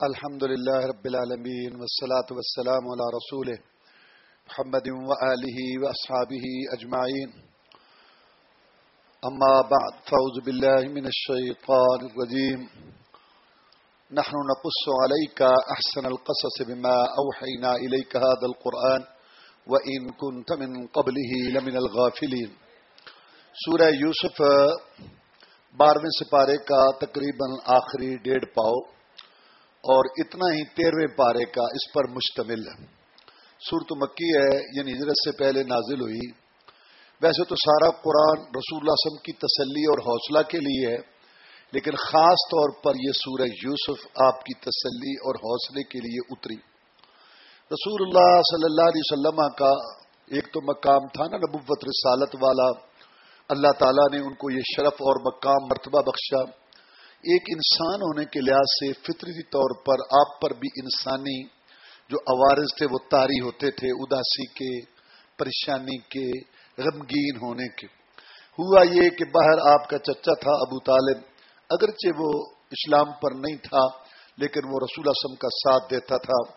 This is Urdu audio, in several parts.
الحمد لله رب العالمين والصلاة والسلام على رسوله محمد وآله وأصحابه أجمعين أما بعد فأعوذ بالله من الشيطان الرجيم نحن نقص عليك أحسن القصص بما أوحينا إليك هذا القرآن وإن كنت من قبله لمن الغافلين سورہ یوسف، بارہویں سپارے کا تقریباً آخری ڈیڑھ پاؤ اور اتنا ہی تیرہویں پارے کا اس پر مشتمل ہے۔ صورت مکی ہے یعنی ہجرت سے پہلے نازل ہوئی۔ ویسے تو سارا قرآن رسول اللہ وسلم کی تسلی اور حوصلہ کے لیے ہے، لیکن خاص طور پر یہ سورہ یوسف آپ کی تسلی اور حوصلے کے لیے اتری۔ رسول اللہ صلی اللہ علیہ وسلم کا ایک تو مقام تھا نا نبوت رسالت والا۔ اللہ تعالیٰ نے ان کو یہ شرف اور مقام مرتبہ بخشا۔ ایک انسان ہونے کے لحاظ سے فطری طور پر آپ پر بھی انسانی جو عوارض تھے وہ تاری ہوتے تھے، اداسی کے، پریشانی کے، غمگین ہونے کے۔ ہوا یہ کہ باہر آپ کا چچا تھا ابو طالب، اگرچہ وہ اسلام پر نہیں تھا، لیکن وہ رسول اسم کا ساتھ دیتا تھا۔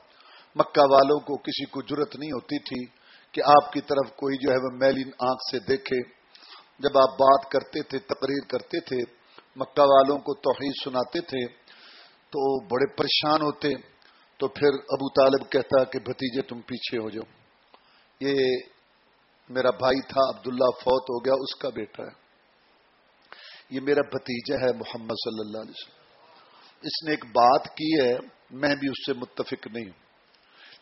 مکہ والوں کو کسی کو جرت نہیں ہوتی تھی کہ آپ کی طرف کوئی جو ہے وہ میلین آنکھ سے دیکھے۔ جب آپ بات کرتے تھے، تقریر کرتے تھے مکہ والوں کو توحید سناتے تھے تو بڑے پریشان ہوتے تو پھر ابو طالب کہتا کہ بھتیجے تم پیچھے ہو جاؤ۔ یہ میرا بھائی تھا، عبداللہ فوت ہو گیا، اس کا بیٹا ہے۔ یہ میرا بھتیجا ہے محمد صلی اللہ علیہ وسلم۔ اس نے ایک بات کی ہے، میں بھی اس سے متفق نہیں ہوں۔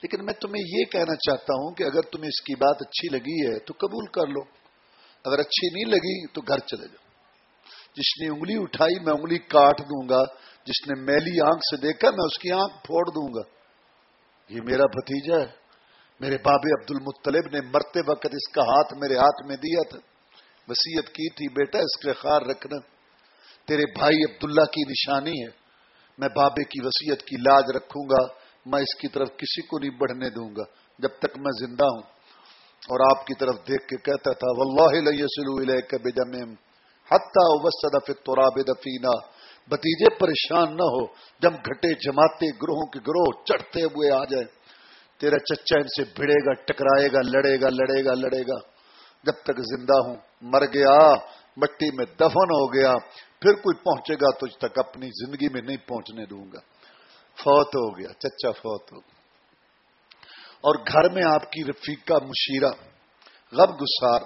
لیکن میں تمہیں یہ کہنا چاہتا ہوں کہ اگر تمہیں اس کی بات اچھی لگی ہے تو قبول کر لو۔ اگر اچھی نہیں لگی تو گھر چلے جاؤ۔ جس نے انگلی اٹھائی میں انگلی کاٹ دوں گا، جس نے میلی آنکھ سے دیکھا میں اس کی آنکھ پھوڑ دوں گا۔ یہ میرا بھتیجا ہے۔ میرے بابے عبد المطلب نے مرتے وقت اس کا ہاتھ میرے ہاتھ میں دیا تھا۔ وسیعت کی تھی، بیٹا، اس کے خار رکھنا۔ تیرے بھائی عبداللہ کی نشانی ہے۔ میں بابے کی وسیعت کی لاج رکھوں گا۔ میں اس کی طرف کسی کو نہیں بڑھنے دوں گا۔ جب تک میں زندہ ہوں۔ اور آپ کی طرف دیکھ کے کہتا تھا، واللہ کبھی دفینا۔ بتیجے پریشان نہ ہو جب گھٹے جماتے گروہوں کے گروہ چڑھتے ہوئے آ جائے۔ تیرا چچا ان سے بھڑے گا، ٹکرائے گا، لڑے گا لڑے گا لڑے گا۔ جب تک زندہ ہوں، مر گیا، مٹی میں دفن ہو گیا، پھر کوئی پہنچے گا، تجھ تک اپنی زندگی میں نہیں پہنچنے دوں گا۔ فوت ہو گیا، چچا فوت ہو۔ گیا اور گھر میں آپ کی رفیقہ مشیرہ غب گسار،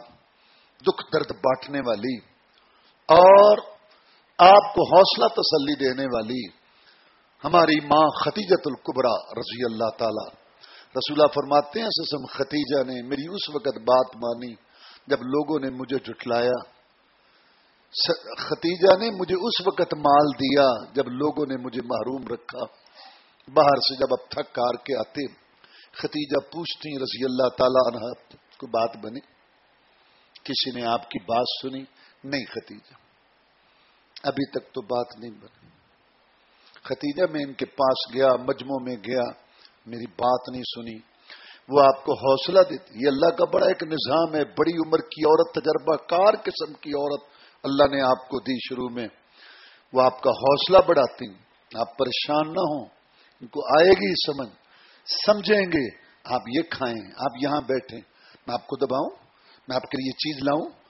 دکھ درد بانٹنے والی اور آپ کو حوصلہ تسلی دینے والی ہماری ماں ختیجت القبرا رضی اللہ تعالی۔ رسولہ فرماتے ہیں، سسم ختیجہ نے میری اس وقت بات مانی جب لوگوں نے مجھے جٹلایا ختیجہ نے مجھے اس وقت مال دیا جب لوگوں نے مجھے محروم رکھا۔ باہر سے جب اب تھک کار کے آتے ختیجہ پوچھتی رضی اللہ تعالی عنہ کو بات بنی؟ کسی نے آپ کی بات سنی؟ نہیں ختیجہ۔ ابھی تک تو بات نہیں بنی۔ ختیجہ میں ان کے پاس گیا مجموع میں گیا، میری بات نہیں سنی۔ وہ آپ کو حوصلہ دیتی۔ یہ اللہ کا بڑا ایک نظام ہے، بڑی عمر کی عورت، تجربہ کار قسم کی عورت۔ اللہ نے آپ کو دی شروع میں۔ وہ آپ کا حوصلہ بڑھاتی۔ آپ پریشان نہ ہوں۔ ان کو آئے گی سمجھ۔ سمجھیں گے۔ آپ یہ کھائیں، آپ یہاں بیٹھیں۔ میں آپ کو دباؤں، میں آپ کے لیے چیز لاؤں۔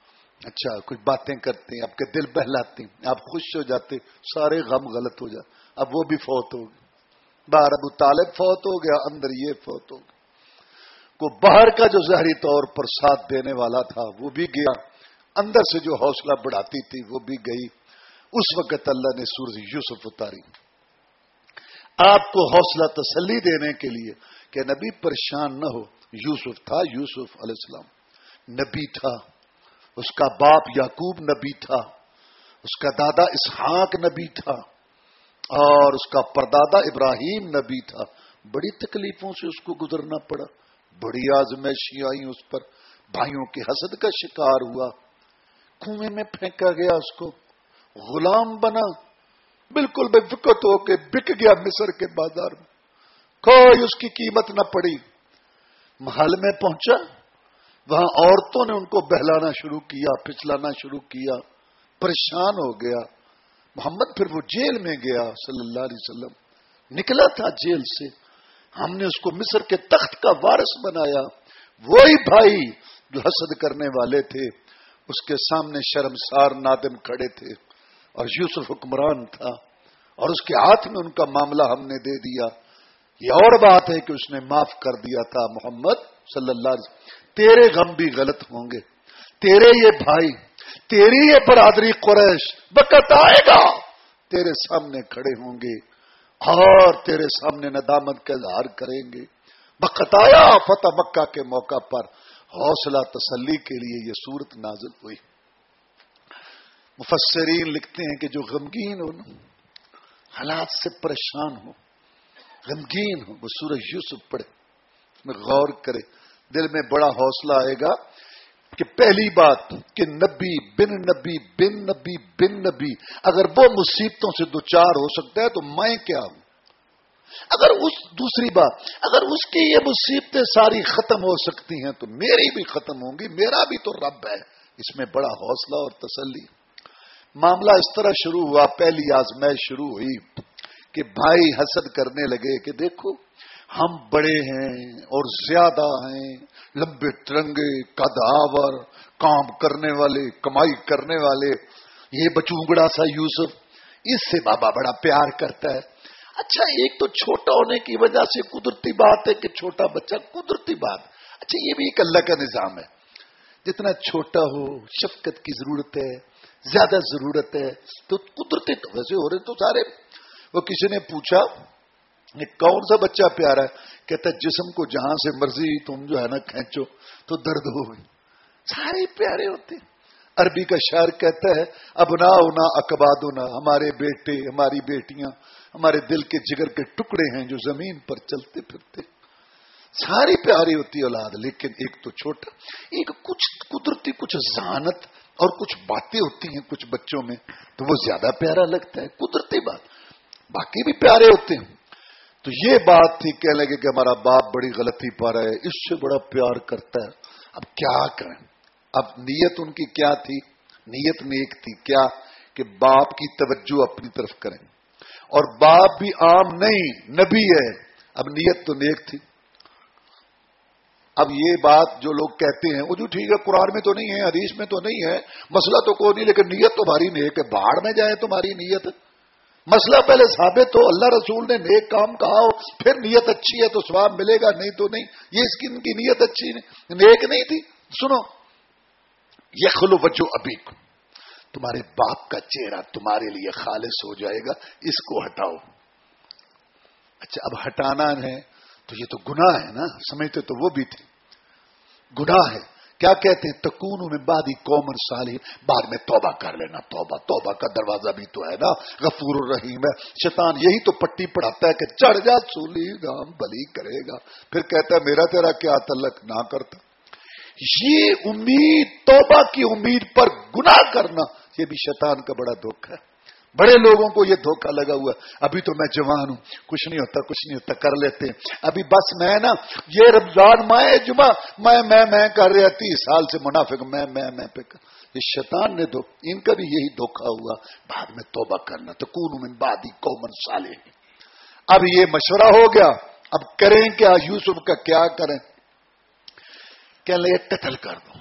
اچھا کچھ باتیں کرتے ہیں، آپ کے دل بہلاتے ہیں، آپ خوش ہو جاتے سارے غم غلط ہو جاتے اب وہ بھی فوت ہو گئے۔ باہر ابو طالب فوت ہو گیا، اندر یہ فوت ہو گیا کو باہر کا جو ظاہری طور پر ساتھ دینے والا تھا، وہ بھی گیا۔ اندر سے جو حوصلہ بڑھاتی تھی، وہ بھی گئی۔ اس وقت اللہ نے سورج یوسف اتاری۔ آپ کو حوصلہ تسلی دینے کے لیے کہ نبی پریشان نہ ہو، یوسف تھا، یوسف علیہ السلام۔ نبی تھا۔ اس کا باپ یعقوب نبی تھا، اس کا دادا اسحاق نبی تھا، اور اس کا پردادا ابراہیم نبی تھا۔ بڑی تکلیفوں سے اس کو گزرنا پڑا۔ بڑی آزمائشی آئی اس پر۔ بھائیوں کے حسد کا شکار ہوا۔ کنویں میں پھینکا گیا اس کو۔ غلام بنا۔ بالکل بے فکت ہو کے بک گیا مصر کے بازار میں۔ کوئی اس کی قیمت نہ پڑی۔ محل میں پہنچا۔ وہاں عورتوں نے ان کو بہلانا شروع کیا پچلانا شروع کیا، پریشان ہو گیا۔ محمد پھر وہ جیل میں گیا صلی اللہ علیہ وسلم۔ نکلا تھا جیل سے۔ ہم نے اس کو مصر کے تخت کا وارث بنایا۔ وہی بھائی جو حسد کرنے والے تھے، اس کے سامنے شرمسار نادم کھڑے تھے اور یوسف حکمران تھا اور اس کے ہاتھ میں ان کا معاملہ ہم نے دے دیا۔ یہ اور بات ہے کہ اس نے معاف کر دیا تھا محمد صلی اللہ علیہ وسلم۔ تیرے غم بھی غلط ہوں گے۔ تیرے یہ بھائی، تیری یہ برادری قریش بکت آئے گا۔ تیرے سامنے کھڑے ہوں گے اور تیرے سامنے ندامت کا اظہار کریں گے۔ بکت آیا، فتح مکہ کے موقع پر حوصلہ تسلی کے لیے یہ صورت نازل ہوئی۔ مفسرین لکھتے ہیں کہ جو غمگین ہو حالات سے پریشان ہو، غمگین ہو، وہ سورج یوسف پڑے میں غور کرے۔ دل میں بڑا حوصلہ آئے گا کہ پہلی بات کہ نبی بن نبی بن نبی بن نبی، اگر وہ مصیبتوں سے دوچار ہو سکتا ہے تو میں کیا ہوں؟ اگر اس، دوسری بات، اگر اس کی یہ مصیبتیں ساری ختم ہو سکتی ہیں تو میری بھی ختم ہوں گی، میرا بھی تو رب ہے۔ اس میں بڑا حوصلہ اور تسلی۔ معاملہ اس طرح شروع ہوا، پہلی آزمائش شروع ہوئی کہ بھائی حسد کرنے لگے کہ دیکھو ہم بڑے ہیں اور زیادہ ہیں، لمبے ترنگے کداور کام کرنے والے، کمائی کرنے والے۔ یہ بچونگڑا سا یوسف، اس سے بابا بڑا پیار کرتا ہے۔ اچھا ایک تو چھوٹا ہونے کی وجہ سے قدرتی بات ہے کہ چھوٹا بچہ قدرتی بات۔ اچھا یہ بھی ایک اللہ کا نظام ہے۔ جتنا چھوٹا ہو، شفقت کی ضرورت ہے، زیادہ ضرورت ہے، تو قدرتی تو ویسے ہو رہے تو سارے۔ وہ کسی نے پوچھا کون سا بچہ پیارا ہے؟ کہتا ہے، جسم کو جہاں سے مرضی تم جو ہے نا کھینچو، تو درد ہو گئی۔ سارے پیارے ہوتے عربی کا شعر کہتا ہے اب نہ ہونا اکباد ہونا ہمارے بیٹے، ہماری بیٹیاں، ہمارے دل کے جگر کے ٹکڑے ہیں جو زمین پر چلتے پھرتے ساری پیاری ہوتی اولاد، لیکن ایک تو چھوٹا، ایک کچھ قدرتی، کچھ ذہانت اور کچھ باتیں ہوتی ہیں کچھ بچوں میں، تو وہ زیادہ پیارا لگتا ہے۔ قدرتی بات۔ باقی بھی پیارے ہوتے ہیں۔ تو یہ بات تھی کہنے لگے کہ ہمارا باپ بڑی غلطی پا رہا ہے، اس سے بڑا پیار کرتا ہے۔ اب کیا کریں؟ اب نیت ان کی کیا تھی؟ نیت نیک تھی کیا؟ کہ باپ کی توجہ اپنی طرف کریں۔ اور باپ بھی عام نہیں، نبی ہے۔ اب نیت تو نیک تھی۔ اب یہ بات جو لوگ کہتے ہیں، وہ جو ٹھیک ہے، قرآن میں تو نہیں ہے، حدیث میں تو نہیں ہے، مسئلہ تو کوئی نہیں، لیکن نیت تو بھاری نیک ہے۔ باہر میں جائے تمہاری نیت مسئلہ پہلے ثابت ہو، اللہ رسول نے نیک کام کہا ہو، پھر نیت اچھی ہے تو سواب ملے گا، نہیں تو نہیں۔ یہ اس کی ان کی نیت اچھی نہیں، نیک نہیں تھی۔ سنو یہ خلو بچو ابھی کو تمہارے باپ کا چہرہ تمہارے لیے خالص ہو جائے گا، اس کو ہٹاؤ۔ اچھا اب ہٹانا ہے تو یہ تو گناہ ہے نا، سمجھتے تو وہ بھی تھے۔ گناہ ہے۔ کیا کہتے ہیں؟ تکون میں بادی کومن سالی بعد میں توبہ کر لینا، توبہ توبہ کا دروازہ بھی تو ہے نا۔ غفور الرحیم ہے۔ شیطان یہی تو پٹی پڑھاتا ہے کہ چڑھ جا چولی گام بلی کرے گا۔ پھر کہتا ہے، میرا تیرا کیا تلک نہ کرتا؟ یہ امید، توبہ کی امید پر گناہ کرنا، یہ بھی شیطان کا بڑا دکھ ہے۔ بڑے لوگوں کو یہ دھوکہ لگا ہوا ابھی تو میں جوان ہوں، کچھ نہیں ہوتا، کچھ نہیں ہوتا، کر لیتے ابھی بس میں نا، یہ رمضان مائے جمعہ، میں میں میں کر رہا تیس سال سے منافق، میں میں میں پہ کر۔ یہ شیطان نے دو ان کا بھی یہی دھوکا ہوا۔ بعد میں توبہ کرنا۔ تو کون من بادی کومن سالے اب یہ مشورہ ہو گیا۔ اب کریں کیا؟ یوسف کا کیا کریں؟ کہ لے قتل کر دو۔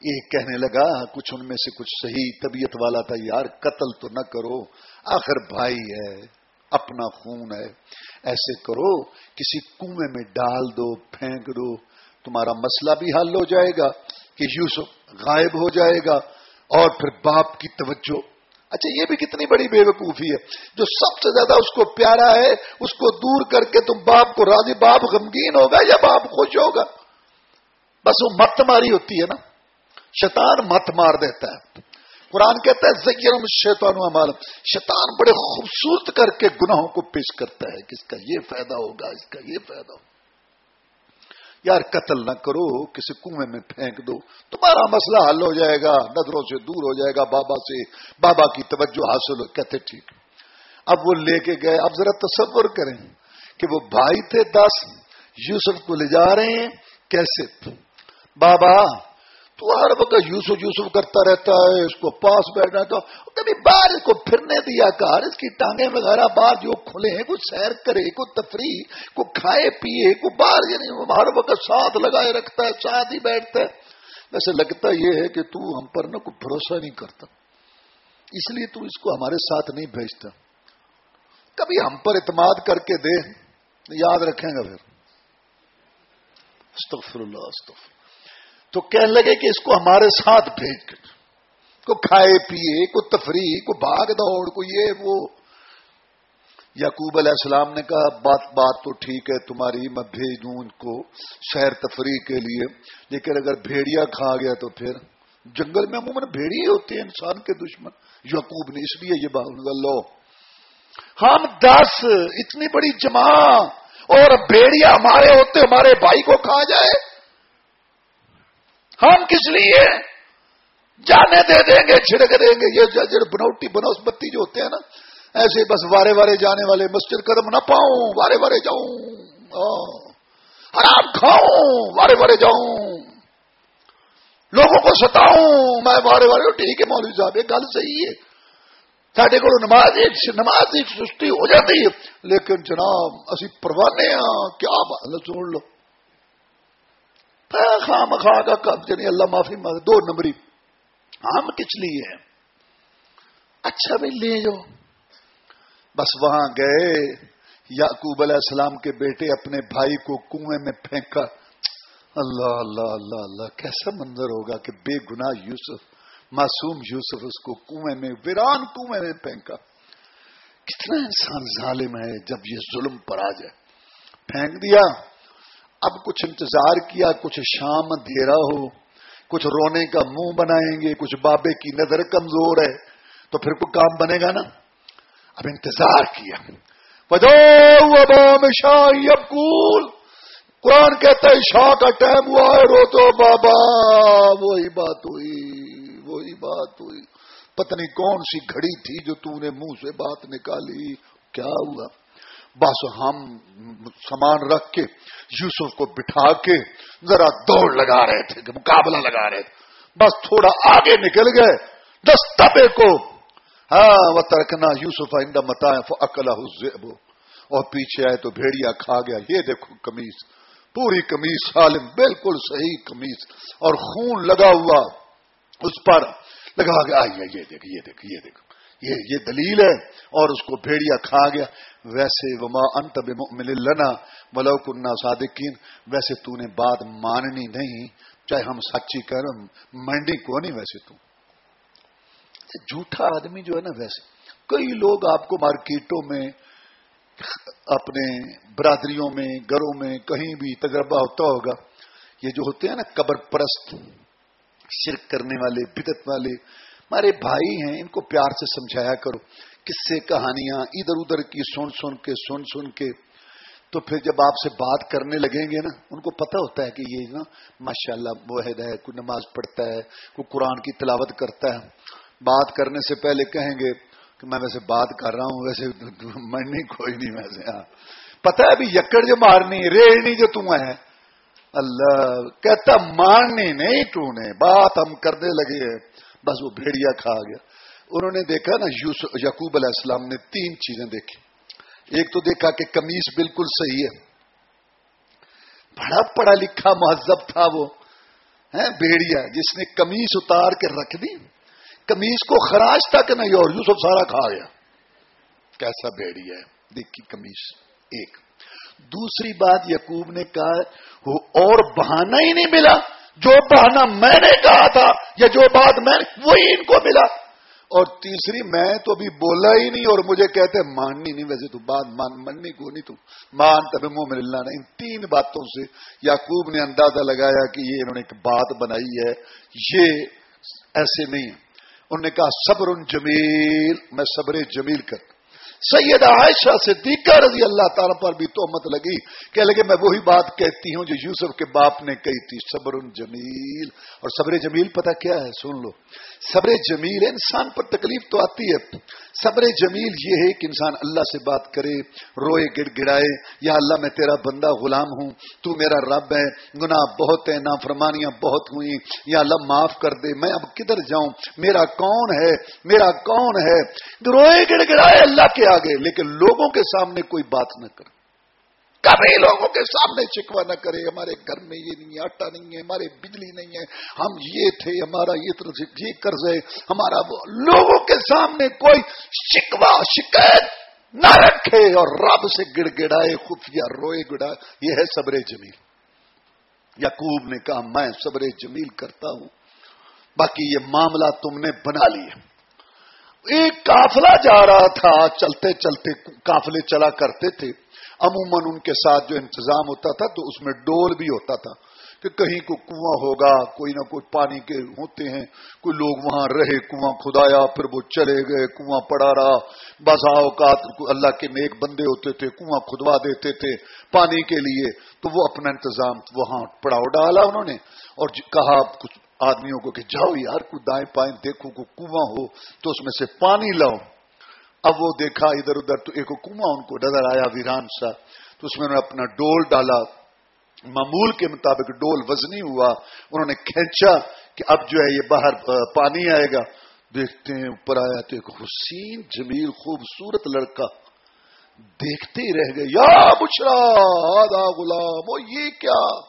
یہ کہنے لگا، کچھ ان میں سے کچھ صحیح طبیعت والا تھا، یار قتل تو نہ کرو، آخر بھائی ہے، اپنا خون ہے۔ ایسے کرو، کسی کنویں میں ڈال دو، پھینک دو، تمہارا مسئلہ بھی حل ہو جائے گا کہ یوسف غائب ہو جائے گا اور پھر باپ کی توجہ۔ اچھا یہ بھی کتنی بڑی بے وقوفی ہے۔ جو سب سے زیادہ اس کو پیارا ہے، اس کو دور کر کے تم باپ کو راضی، باپ غمگین ہوگا یا باپ خوش ہوگا؟ بس وہ مت ماری ہوتی ہے نا۔ شیطان مت مار دیتا ہے۔ قرآن کہتا ہے، زیرم شیطان ہمارا شیطان بڑے خوبصورت کر کے گناہوں کو پیش کرتا ہے کہ اس کا یہ فائدہ ہوگا، اس کا یہ فائدہ ہوگا۔ یار قتل نہ کرو، کسی کنویں میں پھینک دو۔ تمہارا مسئلہ حل ہو جائے گا، نظروں سے دور ہو جائے گا، بابا سے، بابا کی توجہ حاصل ہو۔ کہتے ٹھیک۔ اب وہ لے کے گئے۔ اب ذرا تصور کریں کہ وہ بھائی تھے دس، یوسف کو لے جا رہے ہیں، کیسے؟ بابا تو ہر وقت یوسف یوسف کرتا رہتا ہے، اس کو پاس بیٹھنا تو کبھی باہر اس کو پھرنے دیا کر اس کی ٹانگیں وغیرہ باہر جو کھلے کوئی سیر کرے کوئی تفریح کو کھائے، پیے کو باہر یعنی ہر وقت ساتھ لگائے رکھتا ہے، ساتھ ہی بیٹھتا ہے۔ ویسے لگتا یہ ہے کہ تو ہم پر نا کوئی بھروسہ نہیں کرتا۔ اس لیے تو اس کو ہمارے ساتھ نہیں بھیجتا۔ کبھی ہم پر اعتماد کر کے دے۔ یاد رکھیں گا پھر۔ استغفر اللہ، استغفر تو کہنے لگے کہ اس کو ہمارے ساتھ بھیج کر کو کھائے، پیے، کو تفریح، کو بھاگ دوڑ، کو یہ، وہ۔ یعقوب علیہ السلام نے کہا، بات بات تو ٹھیک ہے، تمہاری میں بھیجوں ان کو شہر تفریح کے لیے۔ لیکن اگر بھیڑیا کھا گیا تو پھر جنگل میں عموماً بھیڑی ہوتے ہیں انسان کے دشمن۔ یعقوب نے اس لیے یہ بات لو۔ ہم دس، اتنی بڑی جمع اور بھیڑیا ہمارے ہوتے، ہمارے بھائی کو کھا جائے۔ ہم کس لیے جانے دے دیں گے، چھڑک دیں گے؟ یہ بنوٹی بنوس بتی جو ہوتے ہیں نا، ایسے بس وارے وارے جانے والے، مسجد قدم نہ پاؤں، وارے وارے جاؤں ہاں۔ حرام کھاؤں، وارے وارے جاؤں۔ لوگوں کو ستاؤں، میں وارے وارے ٹھیک ہے مولوی صاحب، یہ گل صحیح ہے۔ سڈے کو نماز ایک نماز ایک سستی ہو جاتی ہے۔ لیکن جناب، اسی پروانے ہاں کیا سن لو۔ خام خواہ کا کب یعنی اللہ معافی مانگ دو نمبری۔ ہم کس لیے اچھا بھی لے جاؤ۔ بس وہاں گئے، یعقوب علیہ السلام کے بیٹے اپنے بھائی کو کنویں میں پھینکا۔ اللہ اللہ اللہ اللہ، کیسا منظر ہوگا کہ بے گناہ یوسف، معصوم یوسف اس کو کنویں میں، ویران کنویں میں پھینکا۔ کتنا انسان ظالم ہے جب یہ ظلم پر آ جائے۔ پھینک دیا۔ اب کچھ انتظار کیا، کچھ شام دھیرا ہو، کچھ رونے کا منہ بنائیں گے، کچھ بابے کی نظر کمزور ہے، تو پھر کوئی کام بنے گا نا؟ اب انتظار کیا۔ بدو شاہ اب قرآن کہتا ہے شاہ کا ٹائم ہوا ہے، رو تو بابا۔ وہی بات ہوئی، وہی بات ہوئی۔ پتہ نہیں کون سی گھڑی تھی جو تو نے منہ سے بات نکالی۔ کیا ہوا؟ بس ہم سامان رکھ کے یوسف کو بٹھا کے ذرا دوڑ لگا رہے تھے مقابلہ لگا رہے تھے۔ بس تھوڑا آگے نکل گئے، دس تبے کو۔ ہاں وہ ترکنا یوسف آئندہ متا اکلا اور پیچھے آئے تو بھیڑیا کھا گیا۔ یہ دیکھو کمیز، پوری کمیز، سالم، بالکل صحیح کمیز۔ اور خون لگا ہوا اس پر۔ لگا کے آئیے، یہ دیکھ یہ دیکھ یہ دیکھ۔ یہ یہ دلیل ہے۔ اور اس کو بھیڑیا کھا گیا۔ ویسے وما انت بمؤمن لنا ولو كنا صادقین۔ ویسے تو نے بات ماننی نہیں، چاہے ہم سچی کر منڈی کو نہیں ویسے تو۔ اچھا، جھوٹا آدمی جو ہے نا ویسے، کئی لوگ آپ کو مارکیٹوں میں، اپنے برادریوں میں، گھروں میں کہیں بھی تجربہ ہوتا ہوگا، یہ جو ہوتے ہیں نا قبر پرست، شرک کرنے والے بدت والے، ہمارے بھائی ہیں، ان کو پیار سے سمجھایا کرو۔ کس سے کہانیاں ادھر ادھر کی سن سن کے سن سن کے۔ تو پھر جب آپ سے بات کرنے لگیں گے نا، ان کو پتہ ہوتا ہے کہ یہ نا ماشاء اللہ واحد ہے، کوئی نماز پڑھتا ہے، کوئی قرآن کی تلاوت کرتا ہے۔ بات کرنے سے پہلے کہیں گے کہ میں ویسے بات کر رہا ہوں، ویسے مرنی کوئی نہیں ویسے ہاں۔ پتہ ہے ابھی یکڑ جو مارنی ریڑنی جو تم ہے۔ اللہ، کہتا ماننی نہیں تو نے، بات ہم کرنے لگے ہیں۔ بس وہ بھیڑیا کھا گیا۔ انہوں نے دیکھا نا یعقوب علیہ السلام نے تین چیزیں دیکھی۔ ایک تو دیکھا کہ کمیز بالکل صحیح ہے۔ بڑا پڑھا لکھا مہذب تھا وہ بھیڑیا، جس نے کمیز اتار کے رکھ دی۔ کمیز کو خراج تک نہیں، اور یوسف سارا کھا گیا۔ کیسا بھیڑیا ہے۔ دیکھی کمیز ایک۔ دوسری بات یقوب نے کہا اور بہانا ہی نہیں ملا۔ جو بہانا میں نے کہا تھا یا جو بات میں وہی ان کو ملا۔ اور تیسری میں تو ابھی بولا ہی نہیں اور مجھے کہتے ماننی نہیں، ویسے تو بات مان، مننی کو نہیں تو۔ مان تب منہ اللہ نے ان تین باتوں سے یعقوب نے اندازہ لگایا کہ یہ انہوں نے ایک بات بنائی ہے۔ یہ ایسے نہیں انہوں نے کہا، صبر جمیل، میں صبر جمیل کر سید عائشہ سے رضی اللہ تعالیٰ پر بھی تومت لگی کہ لگے میں وہی بات کہتی ہوں جو یوسف کے باپ نے کہی تھی، صبر جمیل۔ اور صبر جمیل پتہ کیا ہے؟ سن لو۔ صبر جمیل انسان پر تکلیف تو آتی ہے۔ صبر جمیل یہ ہے کہ انسان اللہ سے بات کرے، روئے گڑ گڑائے یا اللہ میں تیرا بندہ غلام ہوں، تو میرا رب ہے، گناہ بہت ہے نافرمانیاں بہت ہوئی یا اللہ معاف کر دے، میں اب کدھر جاؤں؟ میرا کون ہے؟ میرا کون ہے؟ روئے گڑ گڑائے اللہ کے آگے، لیکن لوگوں کے سامنے کوئی بات نہ کرے کبھی لوگوں کے سامنے شکوا نہ کرے، ہمارے گھر میں یہ نہیں آٹا نہیں ہے، ہمارے بجلی نہیں ہے، ہم یہ تھے، ہمارا یہ طرح سے جی قرض ہے، ہمارا لوگوں کے سامنے کوئی شکوا شکایت نہ رکھے اور رب سے گڑ گڑائے خفیہ، روئے گڑا۔ یہ ہے صبر جمیل۔ یقوب نے کہا، میں صبر جمیل کرتا ہوں، باقی یہ معاملہ تم نے بنا لیا ایک کافلا جا رہا تھا، چلتے چلتے کافلے چلا کرتے تھے۔ عموماً ان کے ساتھ جو انتظام ہوتا تھا تو اس میں ڈول بھی ہوتا تھا کہ کہیں کو کنواں ہوگا، کوئی نہ کوئی پانی کے ہوتے ہیں، کوئی لوگ وہاں رہے، کنواں کھدایا، پھر وہ چلے گئے، کنواں پڑا رہا۔ بسا اوقات اللہ کے نیک بندے ہوتے تھے، کنواں کھدوا دیتے تھے پانی کے لیے۔ تو وہ اپنا انتظام وہاں پڑاؤ ڈالا انہوں نے اور جی کہا کچھ آدمیوں کو کہ جاؤ یار، کوئی دائیں پائیں دیکھو کو کنواں ہو تو اس میں سے پانی لاؤ۔ اب وہ دیکھا ادھر ادھر تو ایک کنواں ان کو نظر آیا، ویران سا۔ تو اس میں انہوں نے اپنا ڈول ڈالا۔ معمول کے مطابق ڈول وزنی ہوا۔ انہوں نے کھینچا کہ اب جو ہے یہ باہر پانی آئے گا۔ دیکھتے ہیں، اوپر آیا تو ایک حسین جمیل خوبصورت لڑکا۔ دیکھتے ہی رہ گئے، یا بچرا آدھا غلام، وہ یہ کیا؟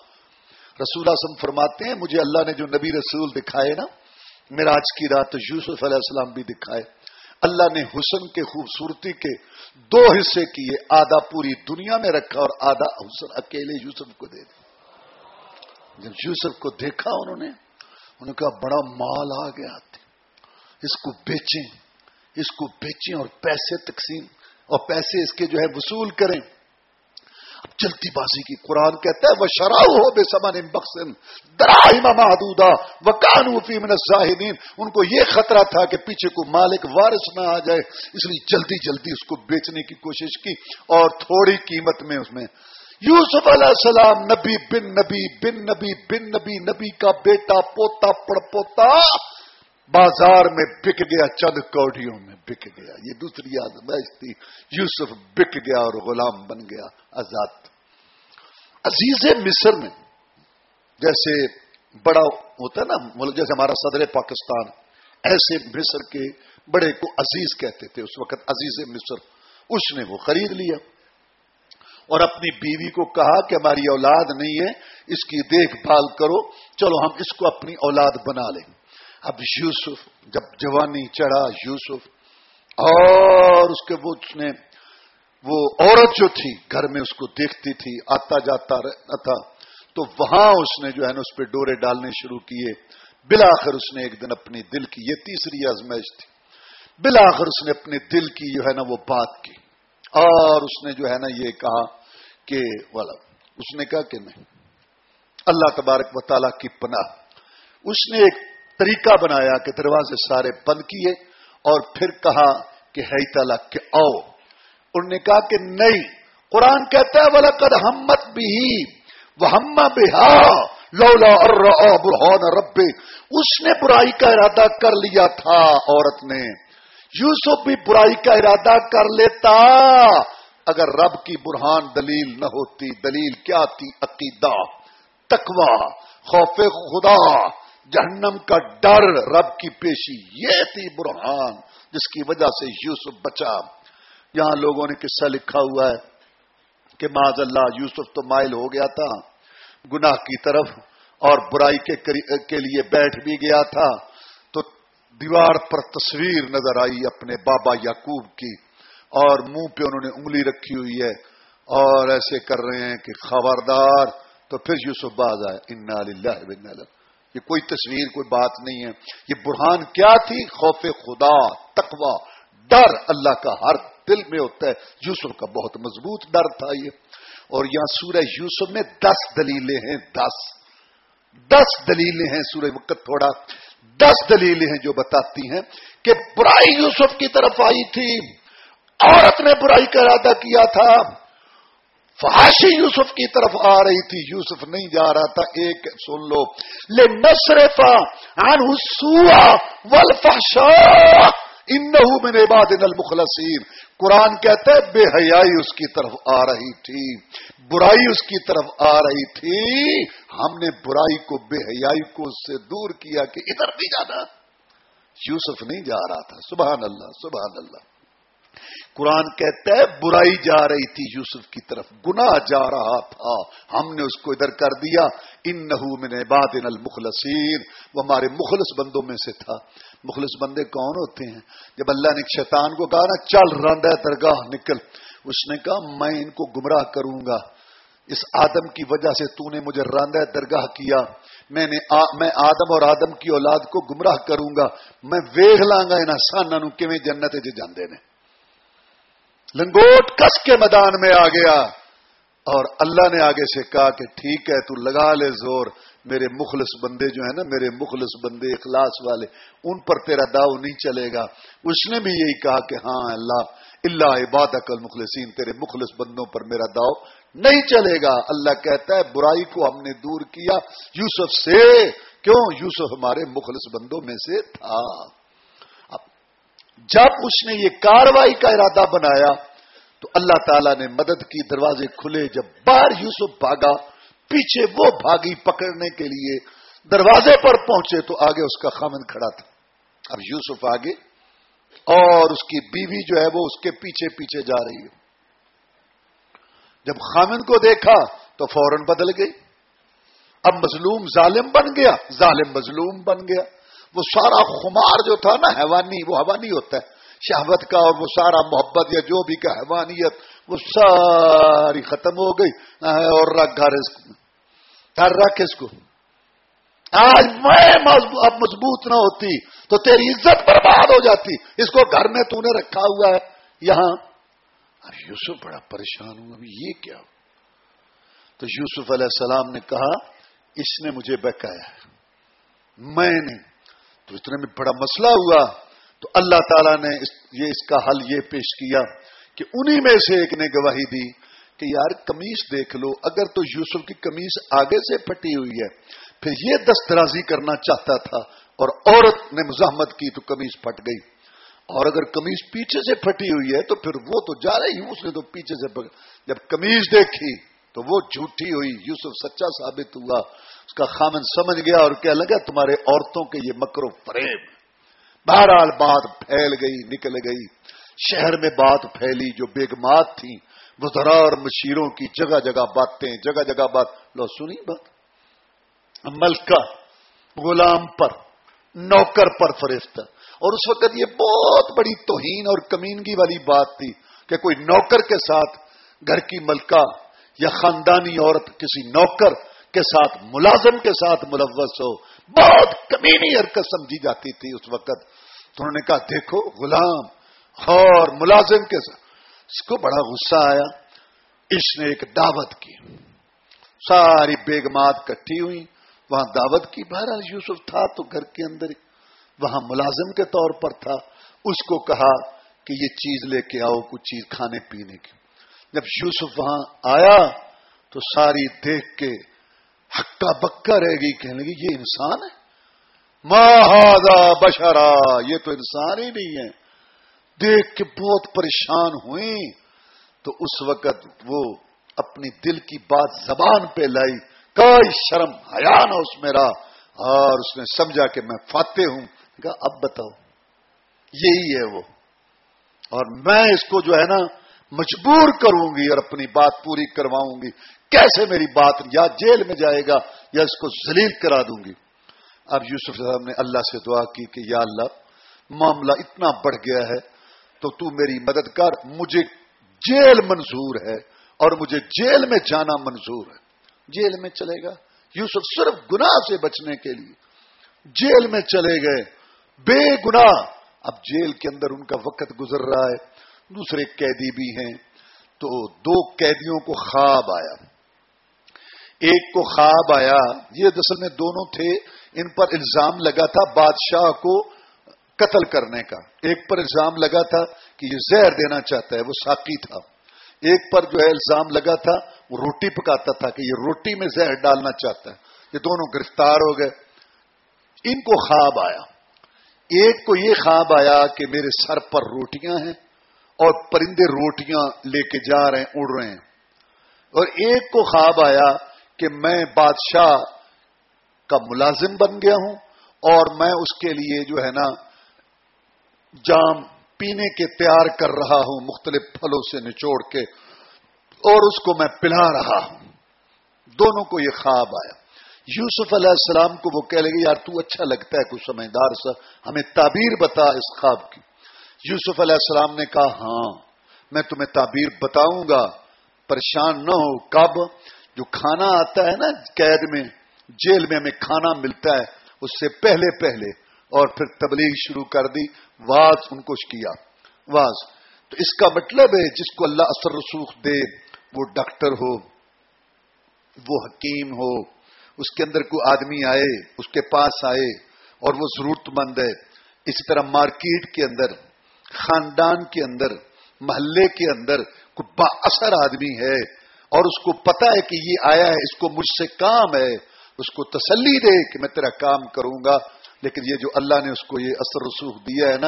رسول اعظم فرماتے ہیں، مجھے اللہ نے جو نبی رسول دکھائے نا، میرا آج کی رات یوسف علیہ السلام بھی دکھائے۔ اللہ نے حسن کے خوبصورتی کے دو حصے کیے، آدھا پوری دنیا میں رکھا اور آدھا حسن اکیلے یوسف کو دے دیا۔ جب یوسف کو دیکھا انہوں نے انہوں نے کہا، بڑا مال آ گیا اس کو بیچیں، اس کو بیچیں اور پیسے تقسیم اور پیسے اس کے جو ہے وصول کریں۔ جلدی بازی کی قرآن کہتا ہے وہ شراؤ ہو بے سمن بخشن دراہما محدودا وہ کانوفی من زاہدین ان کو یہ خطرہ تھا کہ پیچھے کو مالک وارث نہ آ جائے، اس لیے جلدی جلدی اس کو بیچنے کی کوشش کی اور تھوڑی قیمت میں اس میں یوسف علیہ السلام نبی بن نبی بن نبی بن نبی نبی کا بیٹا، پوتا پڑ پوتا بازار میں بک گیا، چند کوڑیوں میں بک گیا۔ یہ دوسری آزمائش تھی، یوسف بک گیا اور غلام بن گیا، آزاد۔ عزیز مصر میں، جیسے بڑا ہوتا ہے نا، ملک جیسے ہمارا صدر پاکستان، ایسے مصر کے بڑے کو عزیز کہتے تھے، اس وقت عزیز مصر، اس نے وہ خرید لیا۔ اور اپنی بیوی کو کہا کہ ہماری اولاد نہیں ہے، اس کی دیکھ بھال کرو، چلو ہم اس کو اپنی اولاد بنا لیں۔ اب یوسف، جب جوانی چڑھا یوسف، اور اس کے وہ اس نے وہ عورت جو تھی، گھر میں اس کو دیکھتی تھی، آتا جاتا رہتا تھا، تو وہاں اس نے جو ہے نا اس پہ ڈورے ڈالنے شروع کیے۔ بلاخر اس نے ایک دن اپنی دل کی یہ تیسری آزمائش تھی۔ بلاخر اس نے اپنے دل کی جو ہے نا وہ بات کی۔ اور اس نے جو ہے نا یہ کہا کہ، والا، اس نے کہا کہ نہیں، اللہ تبارک و تعالیٰ کی پناہ۔ اس نے ایک طریقہ بنایا کہ دروازے سارے بند کیے اور پھر کہا کہ، ہے تعالیٰ، کہ آؤ۔ انہوں نے کہا کہ نہیں، قرآن کہتا ہے بولا کد ہمت بھی وہ ہم بہا لولا برہان رب اس نے برائی کا ارادہ کر لیا تھا عورت نے۔ یوسف بھی برائی کا ارادہ کر لیتا۔ اگر رب کی برہان دلیل نہ ہوتی، دلیل کیا تھی؟ عقیدہ تکوا خوف خدا، جہنم کا ڈر، رب کی پیشی، یہ تھی برہان جس کی وجہ سے یوسف بچا۔ یہاں لوگوں نے قصہ لکھا ہوا ہے کہ معذ اللہ یوسف تو مائل ہو گیا تھا، گناہ کی طرف اور برائی کے لیے بیٹھ بھی گیا تھا۔ تو دیوار پر تصویر نظر آئی اپنے بابا یعقوب کی اور منہ پہ انہوں نے انگلی رکھی ہوئی ہے اور ایسے کر رہے ہیں کہ خبردار۔ تو پھر یوسف باز آئے ان یہ کوئی تصویر، کوئی بات نہیں ہے۔ یہ برہان کیا تھی؟ خوف خدا تقوا ڈر اللہ کا ہر دل میں ہوتا ہے، یوسف کا بہت مضبوط ڈر تھا یہ۔ اور یہاں سورہ یوسف میں دس دلیلیں ہیں، دس۔ دس دلیلیں ہیں سورہ وقت تھوڑا دس دلیلیں ہیں جو بتاتی ہیں کہ برائی یوسف کی طرف آئی تھی۔ عورت نے برائی کا ارادہ کیا تھا۔ فحاشی یوسف کی طرف آ رہی تھی۔ یوسف نہیں جا رہا تھا۔ ایک، سن لو۔ لے نصرفا ولفحشا ان میں باد المخلصین۔ قرآن کہتا ہے، بے حیائی اس کی طرف آ رہی تھی، برائی اس کی طرف آ رہی تھی۔ ہم نے برائی کو، بے حیائی کو اس سے دور کیا کہ ادھر نہیں جانا۔ یوسف نہیں جا رہا تھا۔ سبحان اللہ سبحان اللہ۔ قرآن کہتا ہے، برائی جا رہی تھی یوسف کی طرف، گناہ جا رہا تھا۔ ہم نے اس کو ادھر کر دیا۔ ان نحو من باد المخلصین۔ وہ ہمارے مخلص بندوں میں سے تھا۔ مخلص بندے کون ہوتے ہیں؟ جب اللہ نے شیطان کو کہا نا چل راندہ درگاہ نکل۔ اس نے کہا میں ان کو گمراہ کروں گا۔ اس آدم کی وجہ سے تو نے مجھے راندہ درگاہ کیا۔ میں نے آ, میں آدم اور آدم کی اولاد کو گمراہ کروں گا۔ میں ویخ لاگا ان آسان جنت جی جاندے نے۔ لنگوٹ کس کے میدان میں آ گیا؟ اور اللہ نے آگے سے کہا کہ ٹھیک ہے، تو لگا لے زور۔ میرے مخلص بندے جو ہیں نا، میرے مخلص بندے، اخلاص والے، ان پر تیرا داؤ نہیں چلے گا۔ اس نے بھی یہی کہا کہ ہاں اللہ اللہ عباد اکل مخلصین تیرے مخلص بندوں پر میرا داؤ نہیں چلے گا۔ اللہ کہتا ہے، برائی کو ہم نے دور کیا یوسف سے۔ کیوں؟ یوسف ہمارے مخلص بندوں میں سے تھا۔ جب اس نے یہ کاروائی کا ارادہ بنایا تو اللہ تعالیٰ نے مدد کی، دروازے کھلے، جب بار یوسف بھاگا، پیچھے وہ بھاگی پکڑنے کے لیے دروازے پر پہنچے تو آگے اس کا خامن کھڑا تھا۔ اب یوسف آگے اور اس کی بیوی جو ہے وہ اس کے پیچھے پیچھے جا رہی ہے۔ جب خامن کو دیکھا تو فوراً بدل گئی۔ اب مظلوم ظالم بن گیا، ظالم مظلوم بن گیا۔ وہ سارا خمار جو تھا نا، حیوانی، وہ حوانی ہوتا ہے۔ شہوت کا اور وہ سارا محبت یا جو بھی کا حیوانیت، وہ ساری ختم ہو گئی۔ اور رکھ گھر اس کو۔ رکھ اس کو۔ آج میں اب مضبوط نہ ہوتی تو تیری عزت برباد ہو جاتی۔ اس کو گھر میں تو نے رکھا ہوا ہے۔ یہاں۔ اب یوسف بڑا پریشان ہوں۔ ابھی یہ کیا؟ ہو تو یوسف علیہ السلام نے کہا، اس نے مجھے بہکایا میں نے۔ تو اتنے میں بڑا مسئلہ ہوا۔ تو اللہ تعالیٰ نے یہ اس کا حل یہ پیش کیا کہ انہی میں سے ایک نے گواہی دی کہ یار کمیز دیکھ لو، اگر تو یوسف کی کمیز آگے سے پھٹی ہوئی ہے، پھر یہ دسترازی کرنا چاہتا تھا اور عورت نے مزاحمت کی تو کمیز پھٹ گئی۔ اور اگر کمیز پیچھے سے پھٹی ہوئی ہے تو پھر وہ تو جا رہی، اس نے تو پیچھے سے پھٹ جب کمیز دیکھی تو وہ جھوٹی ہوئی، یوسف سچا ثابت ہوا، اس کا خامن سمجھ گیا اور کیا لگا، تمہارے عورتوں کے یہ مکر و فریب۔ بہرحال بات پھیل گئی، نکل گئی۔ شہر میں بات پھیلی جو بیگمات تھیں۔ وزرا اور مشیروں کی جگہ جگہ باتیں، جگہ جگہ بات۔ لو، سنی بات۔ ملکہ غلام پر، نوکر پر فرشتہ۔ اور اس وقت یہ بہت بڑی توہین اور کمینگی والی بات تھی کہ کوئی نوکر کے ساتھ گھر کی ملکہ یا خاندانی عورت کسی نوکر کے ساتھ ملازم کے ساتھ ملوث ہو، بہت کمینی حرکت سمجھی جاتی تھی اس وقت۔ تو انہوں نے کہا، دیکھو غلام، اور ملازم کے ساتھ۔ اس کو بڑا غصہ آیا۔ اس نے ایک دعوت کی۔ ساری بیگمات کٹھی ہوئی۔ وہاں دعوت کی، بہرحال یوسف تھا تو گھر کے اندر۔ وہاں ملازم کے طور پر تھا۔ اس کو کہا کہ یہ چیز لے کے آؤ، کچھ چیز کھانے پینے کی۔ جب یوسف وہاں آیا تو ساری دیکھ کے ہکا بکا رہ گئی کہنے لگی، یہ انسان ہے۔ مہادا بشرا، یہ تو انسان ہی نہیں ہے۔ دیکھ کے بہت پریشان ہوئی۔ تو اس وقت وہ اپنی دل کی بات زبان پہ لائی۔ کوئی شرم حیا نہ اس میں رہا۔ اور اس نے سمجھا کہ میں فاتح ہوں۔ کہا، اب بتاؤ، یہی ہے وہ۔ اور میں اس کو جو ہے نا مجبور کروں گی اور اپنی بات پوری کرواؤں گی کیسے میری بات یا جیل میں جائے گا یا اس کو ذلیل کرا دوں گی؟ اب یوسف صاحب نے اللہ سے دعا کی کہ یا اللہ، معاملہ اتنا بڑھ گیا ہے تو تو میری مدد کر مجھے جیل منظور ہے اور مجھے جیل میں جانا منظور ہے۔ جیل میں چلے گا۔ یوسف صرف گناہ سے بچنے کے لیے۔ جیل میں چلے گئے۔ بے گناہ۔ اب جیل کے اندر ان کا وقت گزر رہا ہے۔ دوسرے قیدی بھی ہیں، تو دو قیدیوں کو خواب آیا۔ ایک کو خواب آیا، یہ دراصل میں دونوں تھے، ان پر الزام لگا تھا بادشاہ کو قتل کرنے کا۔ ایک پر الزام لگا تھا کہ یہ زہر دینا چاہتا ہے، وہ ساکی تھا۔ ایک پر جو ہے الزام لگا تھا، وہ روٹی پکاتا تھا کہ یہ روٹی میں زہر ڈالنا چاہتا ہے۔ یہ دونوں گرفتار ہو گئے۔ ان کو خواب آیا۔ ایک کو یہ خواب آیا کہ میرے سر پر روٹیاں ہیں۔ اور پرندے روٹیاں لے کے جا رہے ہیں، اڑ رہے ہیں۔ اور ایک کو خواب آیا کہ میں بادشاہ کا ملازم بن گیا ہوں اور میں اس کے لیے جو ہے نا جام پینے کے تیار کر رہا ہوں مختلف پھلوں سے نچوڑ کے، اور اس کو میں پلا رہا ہوں۔ دونوں کو یہ خواب آیا۔ یوسف علیہ السلام کو وہ کہہ لگے، یار تو اچھا لگتا ہے، کچھ سمجھدار سا، ہمیں تعبیر بتا اس خواب کی۔ یوسف علیہ السلام نے کہا ہاں میں تمہیں تعبیر بتاؤں گا، پریشان نہ ہو، کب جو کھانا آتا ہے نا قید میں، جیل میں ہمیں کھانا ملتا ہے، اس سے پہلے پہلے، اور پھر تبلیغ شروع کر دی، واز ان کو کیا واز، تو اس کا مطلب ہے، جس کو اللہ اثر رسوخ دے، وہ ڈاکٹر ہو، وہ حکیم ہو، اس کے اندر کوئی آدمی آئے، اس کے پاس آئے، اور وہ ضرورت مند ہے، اسی طرح مارکیٹ کے اندر خاندان کے اندر، محلے کے اندر کوئی با اثر آدمی ہے اور اس کو پتا ہے کہ یہ آیا ہے، اس کو مجھ سے کام ہے، اس کو تسلی دے کہ میں تیرا کام کروں گا۔ لیکن یہ جو اللہ نے اس کو یہ اثر رسوخ دیا ہے نا،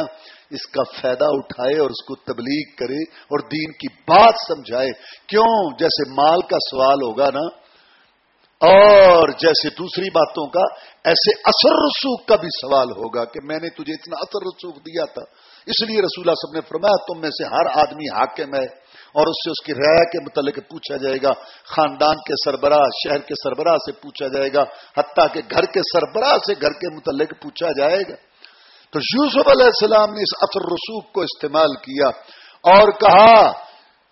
اس کا فائدہ اٹھائے اور اس کو تبلیغ کرے اور دین کی بات سمجھائے۔ کیوں؟ جیسے مال کا سوال ہوگا نا، اور جیسے دوسری باتوں کا، ایسے اثر رسوخ کا بھی سوال ہوگا کہ میں نے تجھے اتنا اثر رسوخ دیا تھا۔ اس لیے رسول اللہ سب نے فرمایا، تم میں سے ہر آدمی حاکم ہے اور اس سے اس کی رائے کے متعلق پوچھا جائے گا۔ خاندان کے سربراہ، شہر کے سربراہ سے پوچھا جائے گا۔ حتیٰ کہ گھر کے سربراہ سے گھر کے متعلق پوچھا جائے گا۔ تو یوسف علیہ السلام نے اس اثر رسوخ کو استعمال کیا اور کہا،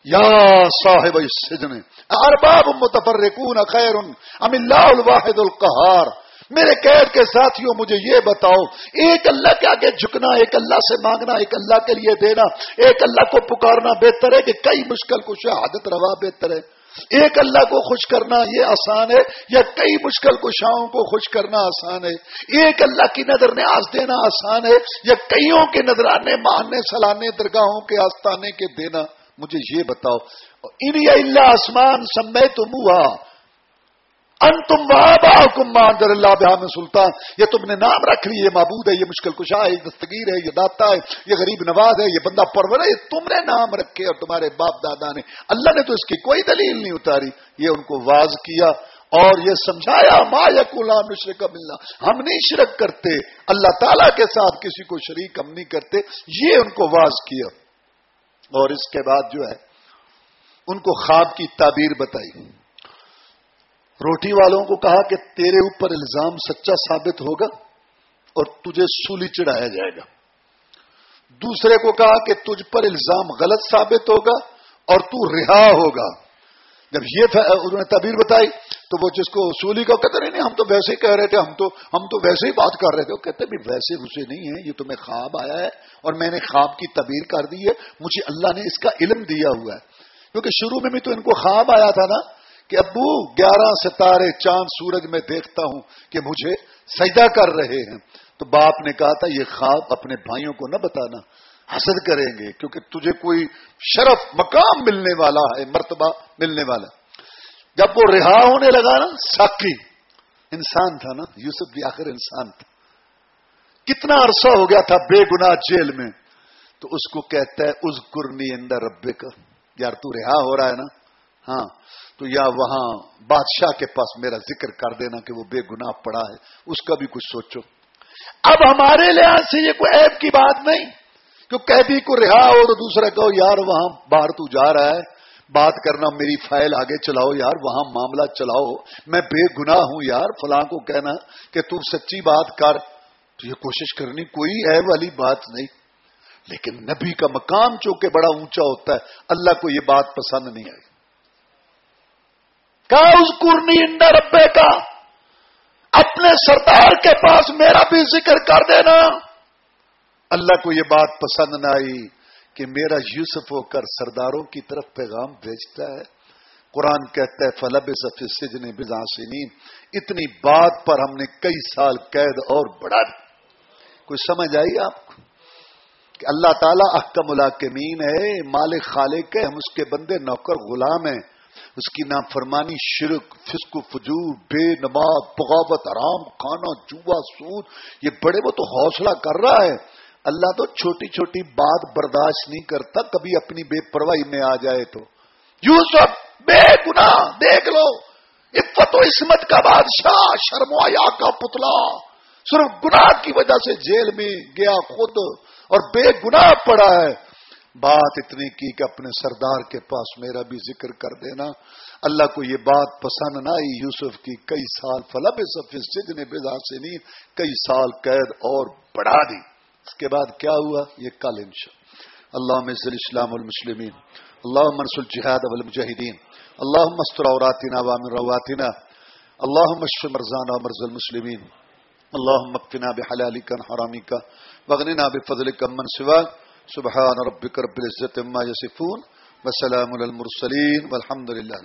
یا صاحب السجن، ارباب متفرقون خیر ام اللہ الواحد القہار۔ میرے قید کے ساتھیوں، مجھے یہ بتاؤ، ایک اللہ کے آگے جھکنا، ایک اللہ سے مانگنا، ایک اللہ کے لیے دینا، ایک اللہ کو پکارنا بہتر ہے کہ کئی مشکل کو شہادت روا بہتر ہے۔ ایک اللہ کو خوش کرنا یہ آسان ہے، یا کئی مشکل کشاؤں کو خوش کرنا آسان ہے۔ ایک اللہ کی نظر نیاز دینا آسان ہے، یا کئیوں کے نظرانے ماننے، سلانے، درگاہوں کے آستانے کے دینا۔ مجھے یہ بتاؤ ان اللہ آسمان سمے تو منہ ان تم حکم در اللہ بحام سلطان. یہ تم نے نام رکھ لی یہ معبود ہے، یہ مشکل کشا ہے، یہ دستگیر ہے، یہ داتا ہے، یہ غریب نواز ہے، یہ بندہ پرور ہے یہ تم نے نام رکھے اور تمہارے باپ دادا نے. اللہ نے تو اس کی کوئی دلیل نہیں اتاری. یہ ان کو واز کیا اور یہ سمجھایا، ما یقلا مشرق ملنا ہم نہیں شرک کرتے، اللہ تعالی کے ساتھ کسی کو شریک ہم نہیں کرتے. یہ ان کو واز کیا. اور اس کے بعد جو ہے، ان کو خواب کی تعبیر بتائی. روٹی والوں کو کہا کہ تیرے اوپر الزام سچا ثابت ہوگا اور تجھے سولی چڑھایا جائے گا۔ دوسرے کو کہا کہ تجھ پر الزام غلط ثابت ہوگا اور تو رہا ہوگا۔ جب یہ انہوں نے تعبیر بتائی تو وہ جس کو سولی کا کہتے نہیں ہم تو ویسے ہی کہہ رہے تھے، ہم تو ہم تو ویسے ہی بات کر رہے تھے۔ وہ کہتے بھی ویسے اسے نہیں ہے یہ تمہیں خواب آیا ہے اور میں نے خواب کی تعبیر کر دی ہے، مجھے اللہ نے اس کا علم دیا ہوا ہے۔ کیونکہ شروع میں بھی تو ان کو خواب آیا تھا نا کہ ابو گیارہ ستارے چاند سورج میں دیکھتا ہوں کہ مجھے سجدہ کر رہے ہیں۔ تو باپ نے کہا تھا، یہ خواب اپنے بھائیوں کو نہ بتانا، حسد کریں گے، کیونکہ تجھے کوئی شرف، مقام ملنے والا ہے، مرتبہ ملنے والا جب وہ رہا ہونے لگا نا، ساکی، انسان تھا نا، یوسف بھی آخر انسان تھا۔ کتنا عرصہ ہو گیا تھا بے گنا جیل میں۔ تو اس کو کہتا ہے اس گرنی اندر ربے کا یار تو رہا ہو رہا ہے نا۔ ہاں۔ تو یا وہاں بادشاہ کے پاس میرا ذکر کر دینا کہ وہ بے گناہ پڑا ہے، اس کا بھی کچھ سوچو۔ اب ہمارے لحاظ سے یہ کوئی عیب کی بات نہیں، کہ قیدی کو رہا ہو تو دوسرا کہو، یار وہاں باہر تو جا رہا ہے، بات کرنا میری فائل آگے چلاؤ یار، وہاں معاملہ چلاؤ۔ میں بے گناہ ہوں یار، فلاں کو کہنا کہ تم سچی بات کر۔ تو یہ کوشش کرنی کوئی عیب والی بات نہیں۔ لیکن نبی کا مقام چونکہ بڑا اونچا ہوتا ہے، اللہ کو یہ بات پسند نہیں آئی۔ اس کرنی انڈا ربے کا اپنے سردار کے پاس میرا بھی ذکر کر دینا۔ اللہ کو یہ بات پسند نہ آئی کہ میرا یوسف ہو کر سرداروں کی طرف پیغام بھیجتا ہے۔ قرآن کہتا ہے فلب سفی سجن بزاسنین اتنی بات پر ہم نے کئی سال قید اور بڑھا کوئی سمجھ آئی آپ کو؟ کہ اللہ تعالیٰ احکم ملاقمین ہے مالک خالق ہے، ہم اس کے بندے نوکر غلام ہیں۔ اس کی نافرمانی، شرک، فسق و فجور، بے نماز، بغاوت آرام کھانا، جوا، سود، یہ بڑے وہ تو حوصلہ کر رہا ہے۔ اللہ تو چھوٹی چھوٹی بات برداشت نہیں کرتا، کبھی اپنی بے پرواہی میں آ جائے تو۔ یوسف، بے گنا دیکھ لو۔ عفت و عصمت کا بادشاہ، شرم آیا کا پتلا۔ صرف گناہ کی وجہ سے جیل میں گیا خود اور بے گناہ پڑا ہے۔ بات اتنی کی کہ اپنے سردار کے پاس میرا بھی ذکر کر دینا۔ اللہ کو یہ بات پسند نہ آئی، یوسف کی کئی سال فلب سفید سجن بزا سے نہیں کئی سال قید اور بڑھا دی۔ اس کے بعد کیا ہوا؟ یہ کل انشاء۔ اللہ مزل اسلام المسلمین اللہ منص الجہاد المجاہدین اللہ مستر اوراتینہ وامر رواتینہ اللہ مشف مرزانہ مرز المسلمین۔ اللہ مکفنا بحلالک حرامک وغننا بفضلک من سواک۔ سبحان ربك رب العزة ما يصفون والسلام على المرسلين والحمد لله